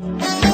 Hep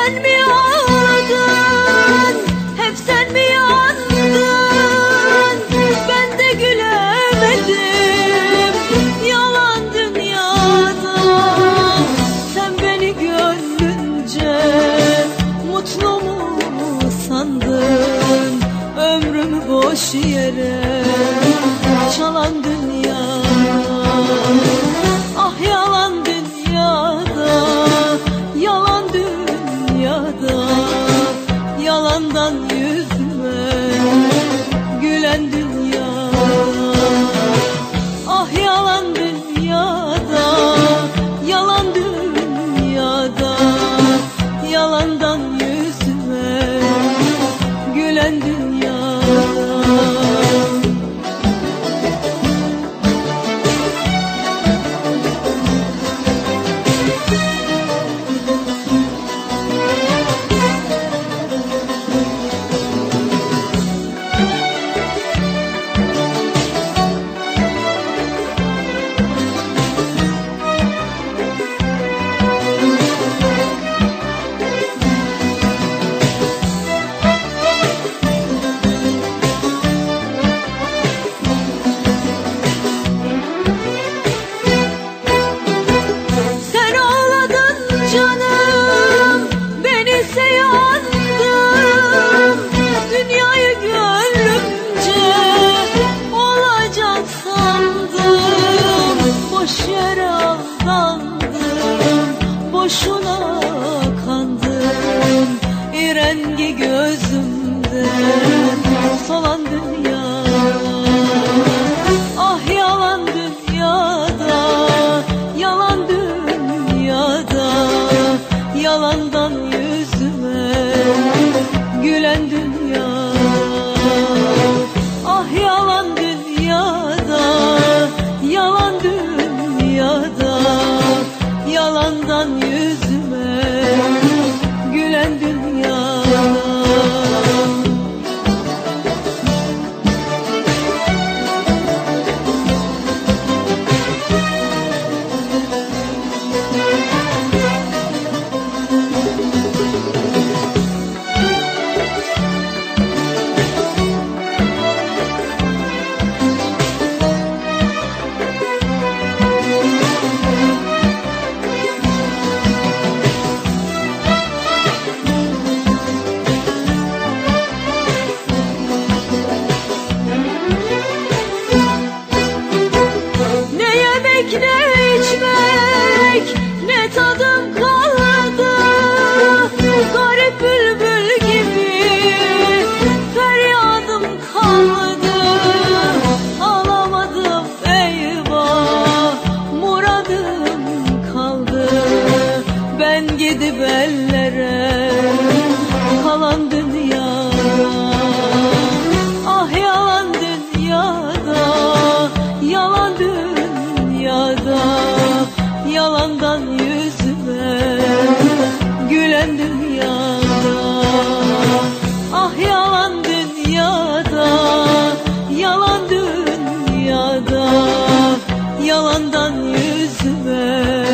sen mi ağladın? Hep sen mi yandın? Ben de gülemedim Yalan dünyada Sen beni gönlünce Mutlu mu sandın? Ömrümü boş yere Çalan Boşuna kandım İrengi gözümde. Solan dünya Ah yalan dünyada Yalan dünyada. Yalandan yüzüme Gülen dünya Ah yalan dünyada Yalan dünyada. Yalandan yemek ne içmek ne tadım kaldı? Garip bülbül gibi feryadım kaldı. Alamadım eyvah muradım kaldı. Ben gidip ellere yüzüme